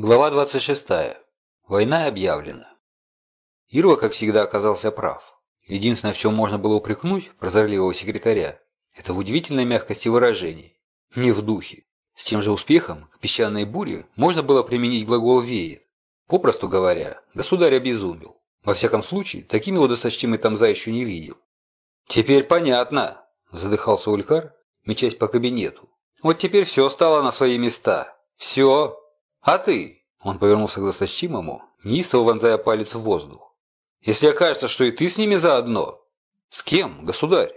Глава 26. Война объявлена. Ирва, как всегда, оказался прав. Единственное, в чем можно было упрекнуть прозорливого секретаря, это в удивительной мягкости выражений. Не в духе. С тем же успехом к песчаной буре можно было применить глагол «веет». Попросту говоря, государь обезумел. Во всяком случае, таким его досточтимый Тамза еще не видел. «Теперь понятно», – задыхался Улькар, мечась по кабинету. «Вот теперь все стало на свои места. Все. «А ты?» – он повернулся к досточтимому, неистово вонзая палец в воздух. «Если окажется, что и ты с ними заодно?» «С кем, государь?»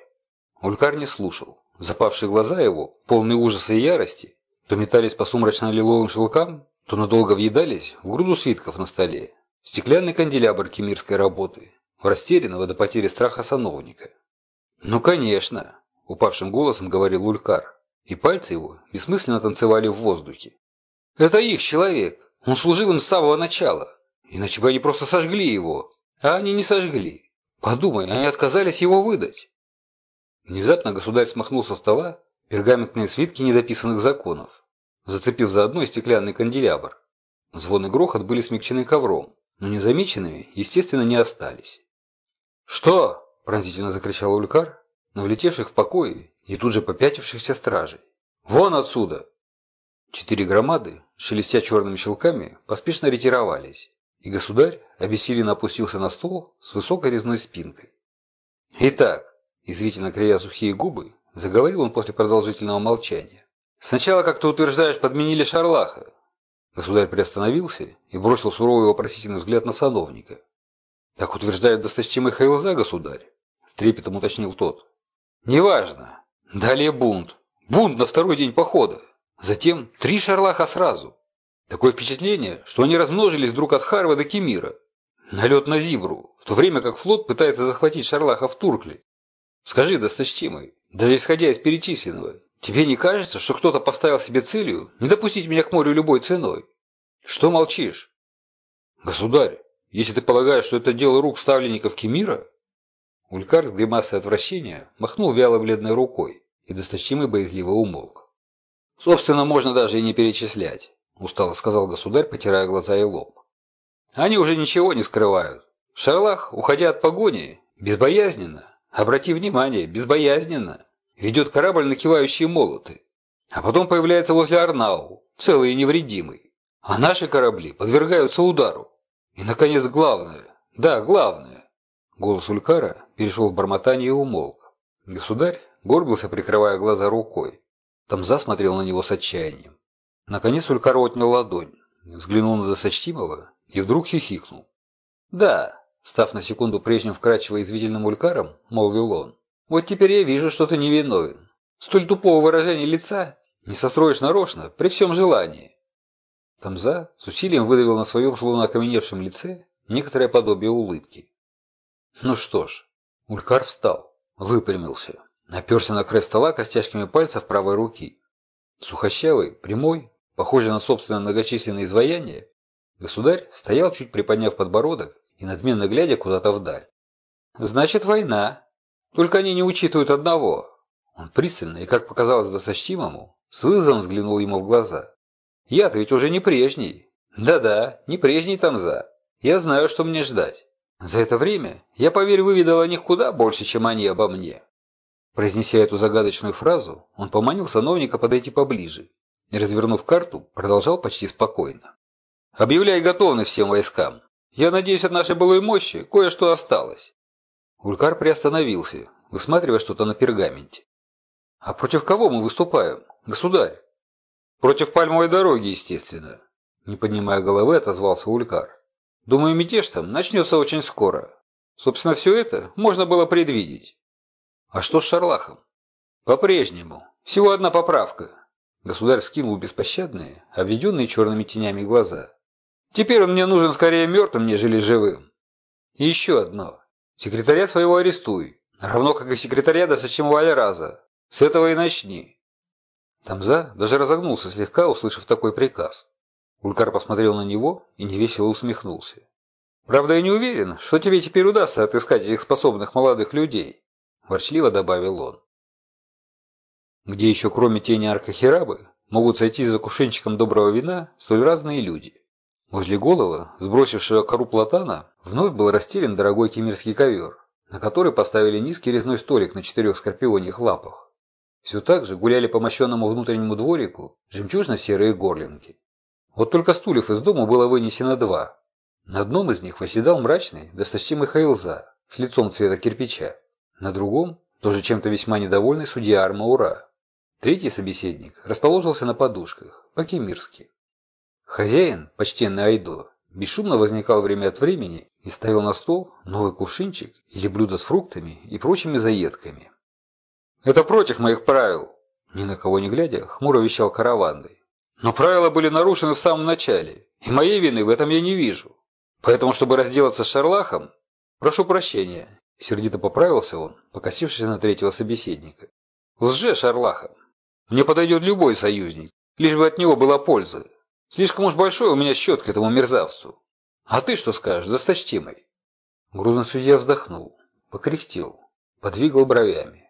Улькар не слушал. Запавшие глаза его, полные ужаса и ярости, то метались по сумрачно-лиловым шелкам, то надолго въедались в груду свитков на столе. Стеклянный канделябр кемирской работы, в растерянного до потери страха сановника. «Ну, конечно!» – упавшим голосом говорил Улькар, и пальцы его бессмысленно танцевали в воздухе. Это их человек. Он служил им с самого начала. Иначе бы они просто сожгли его. А они не сожгли. Подумай, они отказались его выдать. Внезапно государь смахнул со стола пергаментные свитки недописанных законов, зацепив заодно стеклянный канделябр. Звон и грохот были смягчены ковром, но незамеченными, естественно, не остались. «Что?» – пронзительно закричал Улькар, на влетевших в покое и тут же попятившихся стражей. «Вон отсюда!» Четыре громады, шелестя черными щелками, поспешно ретировались, и государь обессиленно опустился на стол с высокой резной спинкой. «Итак», – извительно кривя сухие губы, заговорил он после продолжительного молчания. «Сначала, как ты утверждаешь, подменили Шарлаха». Государь приостановился и бросил суровый вопросительный взгляд на сановника. «Так утверждает досточтимый Хайлза, государь?» – с трепетом уточнил тот. «Неважно. Далее бунт. Бунт на второй день похода. Затем три шарлаха сразу. Такое впечатление, что они размножились вдруг от Харва до Кемира. Налет на Зибру, в то время как флот пытается захватить шарлаха в Туркле. Скажи, досточтимый, даже исходя из перечисленного, тебе не кажется, что кто-то поставил себе целью не допустить меня к морю любой ценой? Что молчишь? Государь, если ты полагаешь, что это дело рук ставленников Кемира... Улькар с гримасой отвращения махнул вяло бледной рукой, и досточтимый боязливо умолк. «Собственно, можно даже и не перечислять», – устало сказал государь, потирая глаза и лоб. «Они уже ничего не скрывают. Шарлах, уходя от погони, безбоязненно, обрати внимание, безбоязненно, ведет корабль на кивающие молоты, а потом появляется возле Арнау, целый и невредимый. А наши корабли подвергаются удару. И, наконец, главное, да, главное». Голос Улькара перешел в бормотание и умолк. Государь горбился, прикрывая глаза рукой. Тамза смотрел на него с отчаянием. Наконец Улькар отнял ладонь, взглянул на досточтимого и вдруг хихикнул. «Да», став на секунду прежним вкрадчиво извительным Улькаром, молвил он, «вот теперь я вижу, что ты невиновен. Столь тупого выражения лица не состроишь нарочно, при всем желании». Тамза с усилием выдавил на своем словно окаменевшем лице некоторое подобие улыбки. Ну что ж, Улькар встал, выпрямился. Наперся на край стола костяшками пальцев правой руки. Сухощавый, прямой, похожий на собственное многочисленное изваяние, государь стоял, чуть приподняв подбородок и надменно глядя куда-то вдаль. «Значит, война. Только они не учитывают одного». Он пристально и, как показалось досточтимому, с вызовом взглянул ему в глаза. «Я-то ведь уже не прежний. Да-да, не прежний Тамза. Я знаю, что мне ждать. За это время я, поверь, выведал о них куда больше, чем они обо мне». Произнеся эту загадочную фразу, он поманил сановника подойти поближе и, развернув карту, продолжал почти спокойно. «Объявляй готовность всем войскам. Я надеюсь, от нашей былой мощи кое-что осталось». Улькар приостановился, высматривая что-то на пергаменте. «А против кого мы выступаем, государь?» «Против пальмовой дороги, естественно», — не поднимая головы, отозвался Улькар. «Думаю, мятеж там начнется очень скоро. Собственно, все это можно было предвидеть». А что с Шарлахом? По-прежнему. Всего одна поправка. Государь скинул беспощадные, обведенные черными тенями глаза. Теперь он мне нужен скорее мертвым, нежели живым. И еще одно. Секретаря своего арестуй, равно как и секретаря Досочимого Альраза. С этого и начни. Тамза даже разогнулся слегка, услышав такой приказ. Улькар посмотрел на него и невесело усмехнулся. «Правда, я не уверен, что тебе теперь удастся отыскать этих способных молодых людей ворчливо добавил он. Где еще, кроме тени Аркахирабы, могут сойти за кувшинчиком доброго вина столь разные люди? Возле головы, сбросившего кору платана, вновь был расстелен дорогой кемирский ковер, на который поставили низкий резной столик на четырех скорпионьих лапах. Все так же гуляли по мощенному внутреннему дворику жемчужно-серые горлинки. Вот только стульев из дома было вынесено два. На одном из них восседал мрачный, досточтимый Хайлза с лицом цвета кирпича. На другом тоже чем-то весьма недовольный судья Армаура. Третий собеседник расположился на подушках, по-кемирски. Хозяин, почтенный Айдо, бесшумно возникал время от времени и ставил на стол новый кувшинчик или блюдо с фруктами и прочими заедками. «Это против моих правил!» Ни на кого не глядя, хмуро вещал караванный. «Но правила были нарушены в самом начале, и моей вины в этом я не вижу. Поэтому, чтобы разделаться с Шарлахом, прошу прощения, Сердито поправился он, покосившись на третьего собеседника. «Лже, Шарлаха! Мне подойдет любой союзник, лишь бы от него была польза. Слишком уж большой у меня счет к этому мерзавцу. А ты что скажешь, досточтимый?» Грузный судья вздохнул, покряхтел, подвигал бровями.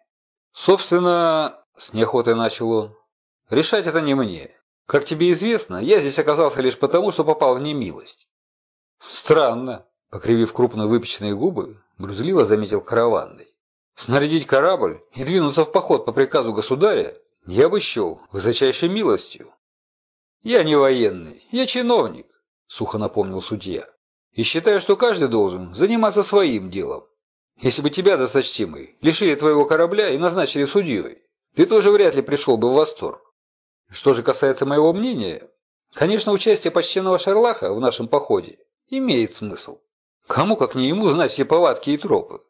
«Собственно, — с неохотой начал он, — решать это не мне. Как тебе известно, я здесь оказался лишь потому, что попал в немилость». «Странно», — покривив крупно выпеченные губы, грузливо заметил караванный. Снарядить корабль и двинуться в поход по приказу государя я бы счел высочайшей милостью. Я не военный, я чиновник, сухо напомнил судья. И считаю, что каждый должен заниматься своим делом. Если бы тебя, досточтимый, лишили твоего корабля и назначили судьей, ты тоже вряд ли пришел бы в восторг. Что же касается моего мнения, конечно, участие почтенного Шарлаха в нашем походе имеет смысл. Кому, как не ему, знать все повадки и тропы?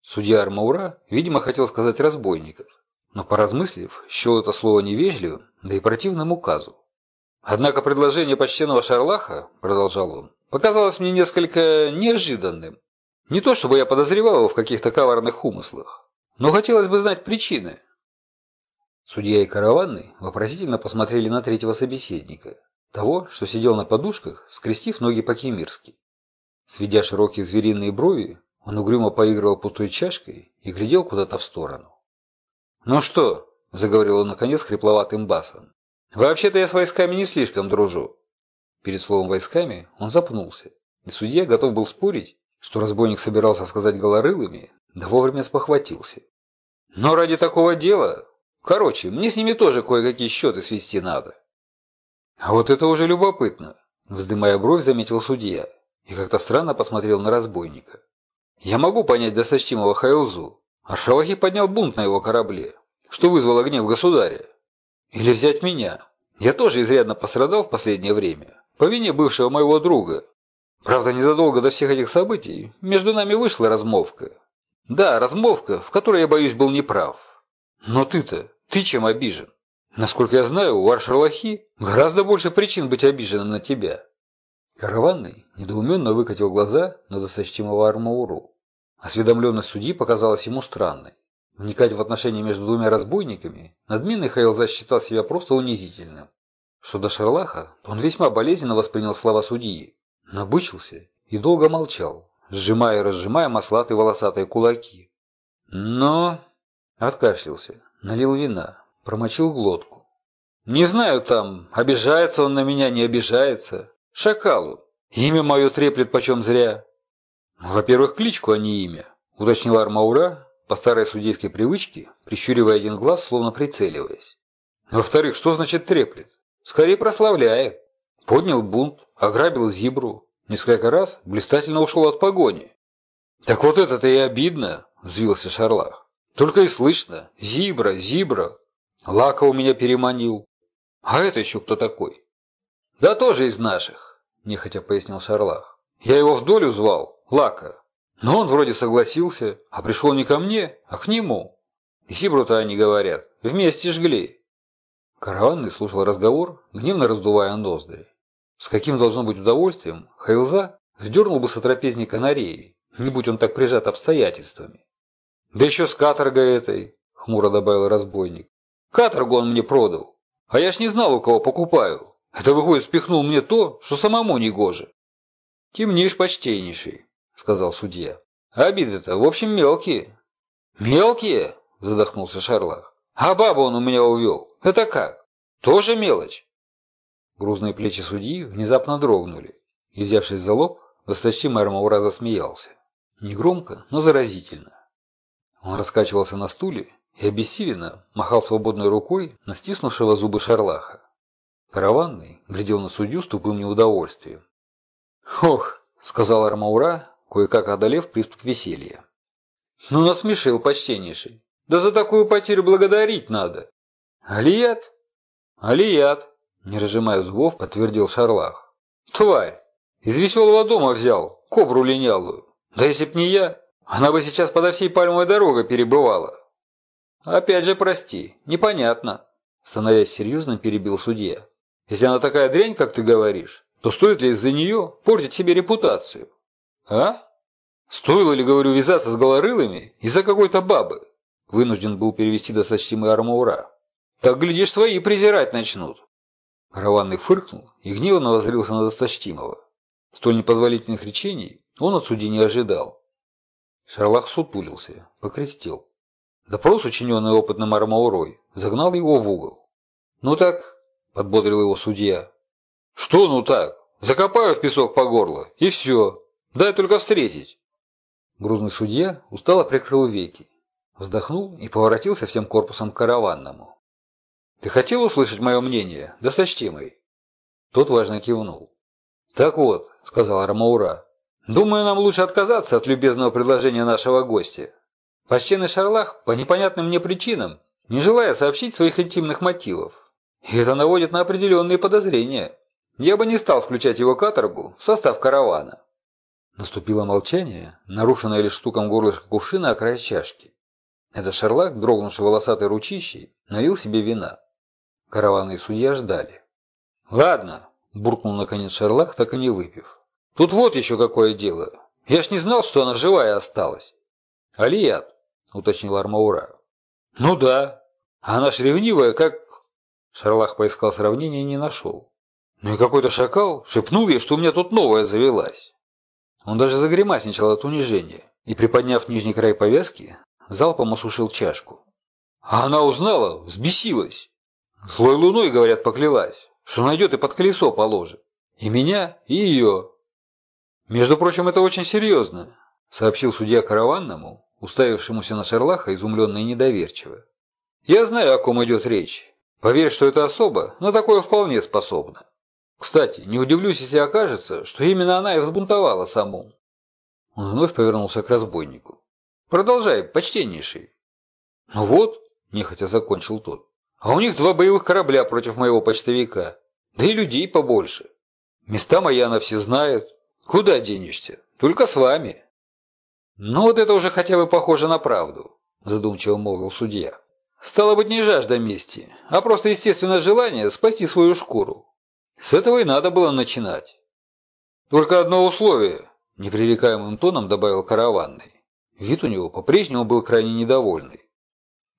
Судья Армаура, видимо, хотел сказать разбойников, но, поразмыслив, счел это слово невежливым, да и противным указу. Однако предложение почтенного Шарлаха, продолжал он, показалось мне несколько неожиданным. Не то чтобы я подозревал его в каких-то коварных умыслах, но хотелось бы знать причины. Судья и караванный вопросительно посмотрели на третьего собеседника, того, что сидел на подушках, скрестив ноги по-кемирски. Сведя широкие звериные брови, он угрюмо поигрывал пустой чашкой и глядел куда-то в сторону. «Ну что?» – заговорил он наконец хрипловатым басом. «Вообще-то я с войсками не слишком дружу». Перед словом «войсками» он запнулся, и судья готов был спорить, что разбойник собирался сказать голорылыми, да вовремя спохватился. «Но ради такого дела... Короче, мне с ними тоже кое-какие счеты свести надо». «А вот это уже любопытно», – вздымая бровь, заметил судья и как-то странно посмотрел на разбойника. Я могу понять досточтимого Хайлзу. Аршалахи поднял бунт на его корабле, что вызвало гнев государя. Или взять меня. Я тоже изрядно пострадал в последнее время, по вине бывшего моего друга. Правда, незадолго до всех этих событий между нами вышла размолвка. Да, размолвка, в которой я, боюсь, был неправ. Но ты-то, ты чем обижен? Насколько я знаю, у Аршалахи гораздо больше причин быть обиженным на тебя. Караванный недоуменно выкатил глаза на досточтимого Армауру. Осведомленность судьи показалась ему странной. Вникать в отношения между двумя разбойниками надменный Хайлза считал себя просто унизительным. Что до Шерлаха, то он весьма болезненно воспринял слова судьи, набычился и долго молчал, сжимая и разжимая маслатые волосатые кулаки. Но... Откашлялся, налил вина, промочил глотку. Не знаю там, обижается он на меня, не обижается. Шакалу. Имя мое треплет почем зря. Во-первых, кличку, а не имя, уточнил Армаура по старой судейской привычке, прищуривая один глаз, словно прицеливаясь. Во-вторых, что значит треплет? Скорее прославляет. Поднял бунт, ограбил Зибру. Несколько раз блистательно ушел от погони. Так вот это-то и обидно, взвился Шарлах. Только и слышно. Зибра, Зибра. Лака у меня переманил. А это еще кто такой? «Да тоже из наших», – нехотя пояснил Шарлах. «Я его в долю звал, Лака. Но он вроде согласился, а пришел не ко мне, а к нему. Сибру-то они говорят, вместе жгли». Караванный слушал разговор, гневно раздувая ноздри. С каким должно быть удовольствием Хайлза сдернул бы сотрапезника на реи, не будь он так прижат обстоятельствами. «Да еще с каторгой этой», — хмуро добавил разбойник. «Каторгу он мне продал, а я ж не знал, у кого покупаю. Это, выходит, спихнул мне то, что самому не гоже. Темнишь, почтеннейший, сказал судья. Обиды-то, в общем, мелкие. Мелкие? Задохнулся Шарлах. А бабу он у меня увел. Это как? Тоже мелочь? Грузные плечи судьи внезапно дрогнули, И, взявшись за лоб, досточимый Армаура засмеялся. Негромко, но заразительно. Он раскачивался на стуле и обессиленно махал свободной рукой на стиснувшего зубы шарлаха. Караванный глядел на судью с тупым неудовольствием. «Ох!» — сказал Армаура, кое-как одолев приступ веселья. «Ну, насмешил, почтеннейший. Да за такую потерю благодарить надо. Алият?» «Алият!» — не разжимая зубов, подтвердил Шарлах. «Тварь! Из веселого дома взял, кобру линялую. Да если б не я, она бы сейчас подо всей пальмовой дорогой перебывала». «Опять же, прости, непонятно», — становясь серьезным, перебил судья. «Если она такая дрянь, как ты говоришь, то стоит ли из-за нее портить себе репутацию?» «А? Стоило ли, говорю, вязаться с голорылыми из-за какой-то бабы?» Вынужден был перевести досточтимый Армаура. Так, глядишь, свои презирать начнут. Раванный фыркнул и гневно воззрился на досточтимого. Столь непозволительных речений он от судьи не ожидал. Шарлах сутулился, покряхтел. Допрос, учиненный опытным армаурой, загнал его в угол. «Ну так», — подбодрил его судья. «Что ну так? Закопаю в песок по горло, и все. Дай только встретить». Грузный судья устало прикрыл веки, вздохнул и поворотился всем корпусом к караванному. «Ты хотел услышать мое мнение, досточтимый?» Тот важно кивнул. «Так вот», — сказал Армаура, — «думаю, нам лучше отказаться от любезного предложения нашего гостя. Почтенный Шарлах, по непонятным мне причинам, не желая сообщить своих интимных мотивов. И это наводит на определенные подозрения. Я бы не стал включать его каторгу в состав каравана». Наступило молчание, нарушенное лишь стуком горлышка кувшина о край чашки. Этот Шарлах, дрогнувший волосатой ручищей, налил себе вина. Караванные судья ждали. «Ладно», – буркнул наконец Шерлах, так и не выпив. «Тут вот еще какое дело. Я ж не знал, что она живая осталась». «Алият», – уточнил Армаура. «Ну да. Она ж ревнивая, как...» Шарлах поискал сравнение и не нашел. «Ну и какой-то шакал шепнул ей, что у меня тут новая завелась». Он даже загремасничал от унижения и, приподняв нижний край повязки, залпом осушил чашку. А она узнала, взбесилась. Злой луной, говорят, поклялась, что найдет и под колесо положит. И меня, и ее. Между прочим, это очень серьезно, сообщил судья караванному, уставившемуся на Шерлаха изумленно и недоверчиво. Я знаю, о ком идет речь. Поверь, что это особа, но такое вполне способна. Кстати, не удивлюсь, если окажется, что именно она и взбунтовала саму. Он вновь повернулся к разбойнику. Продолжай, почтеннейший. Ну вот, нехотя закончил тот. А у них два боевых корабля против моего почтовика. Да и людей побольше. Места мои она все знает. Куда денешься? Только с вами. Ну вот это уже хотя бы похоже на правду, задумчиво молвил судья. Стало быть, не жажда мести, а просто естественное желание спасти свою шкуру. С этого и надо было начинать. Только одно условие, непререкаемым тоном добавил караванный. Вид у него по-прежнему был крайне недовольный.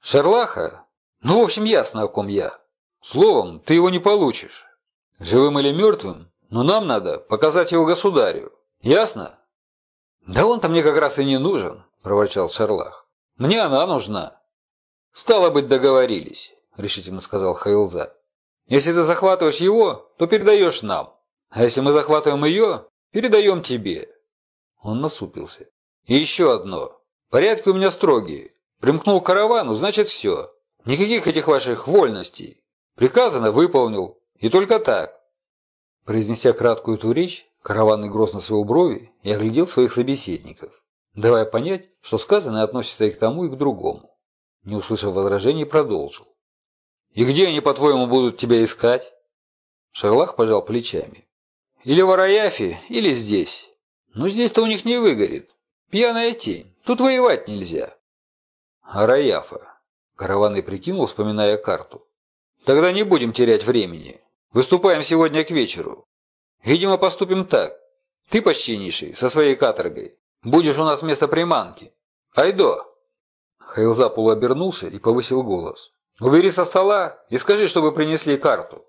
Шарлаха ну, в общем, ясно, о ком я. Словом, ты его не получишь. Живым или мертвым, но нам надо показать его государю. Ясно? Да он-то мне как раз и не нужен, проворчал Шарлах. Мне она нужна. Стало быть, договорились, решительно сказал Хайлза. Если ты захватываешь его, то передаешь нам. А если мы захватываем ее, передаем тебе. Он насупился. И еще одно. Порядки у меня строгие. Примкнул к каравану, значит все. Никаких этих ваших вольностей. Приказано, выполнил. И только так. Произнеся краткую эту речь, караванный грозно свел брови и оглядел своих собеседников, давая понять, что сказанное относится и к тому, и к другому. Не услышав возражений, продолжил. «И где они, по-твоему, будут тебя искать?» Шерлах пожал плечами. «Или в Араяфе, или здесь. Но здесь-то у них не выгорит. Пьяная тень. Тут воевать нельзя». «Араяфа. Караванный прикинул, вспоминая карту. «Тогда не будем терять времени. Выступаем сегодня к вечеру. Видимо, поступим так. Ты, почтеннейший, со своей каторгой, будешь у нас вместо приманки. Айдо!» Хайлза полуобернулся и повысил голос. «Убери со стола и скажи, чтобы принесли карту».